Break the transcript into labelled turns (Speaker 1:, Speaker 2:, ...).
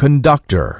Speaker 1: conductor.